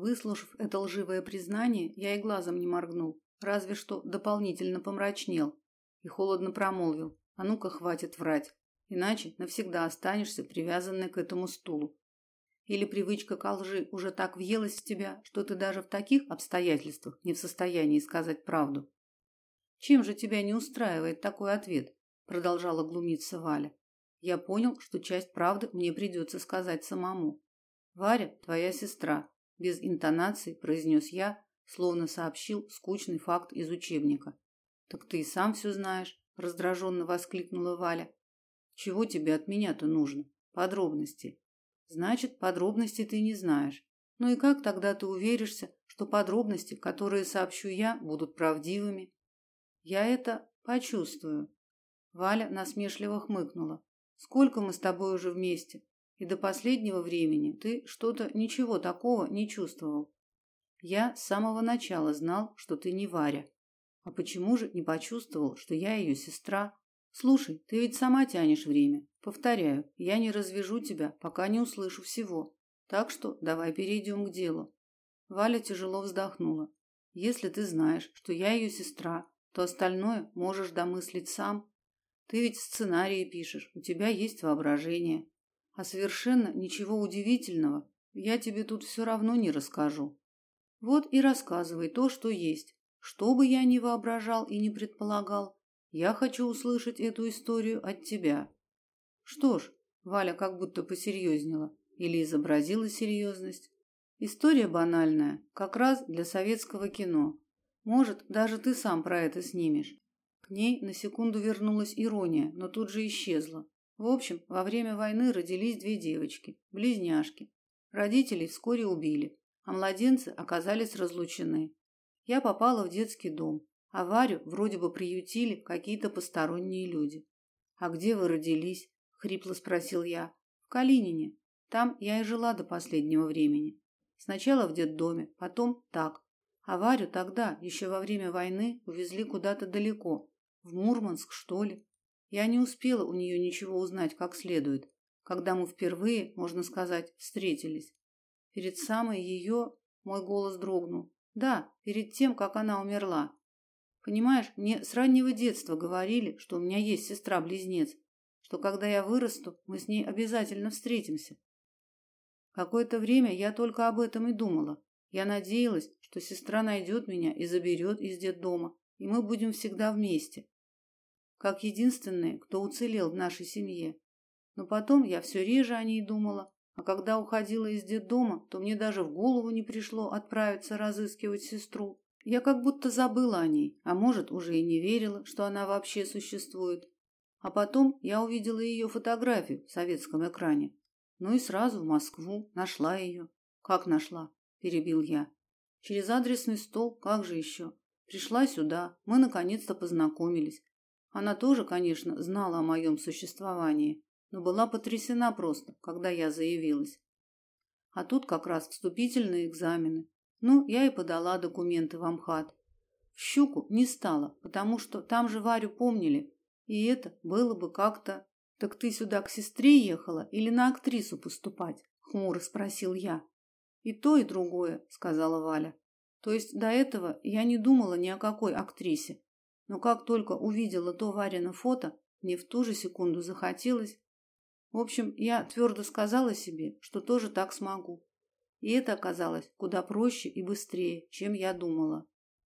Выслушав это лживое признание, я и глазом не моргнул, разве что дополнительно помрачнел и холодно промолвил: "А ну-ка, хватит врать, иначе навсегда останешься привязанной к этому стулу. Или привычка к лжи уже так въелась в тебя, что ты даже в таких обстоятельствах не в состоянии сказать правду?" Чем же тебя не устраивает такой ответ? продолжала глумиться Валя. Я понял, что часть правды мне придется сказать самому. Варя твоя сестра, без интонаций произнес я, словно сообщил скучный факт из учебника. Так ты и сам все знаешь, раздраженно воскликнула Валя. Чего тебе от меня-то нужно? Подробности. Значит, подробности ты не знаешь. Ну и как тогда ты уверишься, что подробности, которые сообщу я, будут правдивыми? Я это почувствую. Валя насмешливо хмыкнула. Сколько мы с тобой уже вместе? И до последнего времени ты что-то ничего такого не чувствовал. Я с самого начала знал, что ты не Варя. А почему же не почувствовал, что я ее сестра? Слушай, ты ведь сама тянешь время. Повторяю, я не развяжу тебя, пока не услышу всего. Так что давай перейдем к делу. Валя тяжело вздохнула. Если ты знаешь, что я ее сестра, то остальное можешь домыслить сам. Ты ведь сценарии пишешь, у тебя есть воображение. А совершенно ничего удивительного я тебе тут все равно не расскажу. Вот и рассказывай то, что есть. Что бы я ни воображал и не предполагал, я хочу услышать эту историю от тебя. Что ж, Валя как будто посерьезнела или изобразила серьезность. История банальная, как раз для советского кино. Может, даже ты сам про это снимешь. К ней на секунду вернулась ирония, но тут же исчезла. В общем, во время войны родились две девочки, близняшки. Родителей вскоре убили, а младенцы оказались разлучены. Я попала в детский дом, а вроде бы приютили какие-то посторонние люди. А где вы родились? хрипло спросил я. В Калинине. Там я и жила до последнего времени. Сначала в детдоме, потом так, а тогда, еще во время войны, увезли куда-то далеко, в Мурманск, что ли. Я не успела у нее ничего узнать как следует, когда мы впервые, можно сказать, встретились. Перед самой ее мой голос дрогнул. Да, перед тем, как она умерла. Понимаешь, мне с раннего детства говорили, что у меня есть сестра-близнец, что когда я вырасту, мы с ней обязательно встретимся. Какое-то время я только об этом и думала. Я надеялась, что сестра найдет меня и заберет из детдома, и мы будем всегда вместе. Как единственные, кто уцелел в нашей семье. Но потом я все реже о ней думала, а когда уходила из детдома, то мне даже в голову не пришло отправиться разыскивать сестру. Я как будто забыла о ней, а может, уже и не верила, что она вообще существует. А потом я увидела ее фотографию в советском экране. Ну и сразу в Москву нашла ее. Как нашла? перебил я. Через адресный стол, как же еще? Пришла сюда, мы наконец-то познакомились. Она тоже, конечно, знала о моем существовании, но была потрясена просто, когда я заявилась. А тут как раз вступительные экзамены. Ну, я и подала документы в Амхат. В Щуку не стала, потому что там же Варю помнили, и это было бы как-то... Так ты сюда к сестре ехала или на актрису поступать? Хмуро спросил я. И то, и другое, сказала Валя. То есть до этого я не думала ни о какой актрисе. Но как только увидела то Варина фото, мне в ту же секунду захотелось. В общем, я твердо сказала себе, что тоже так смогу. И это оказалось куда проще и быстрее, чем я думала.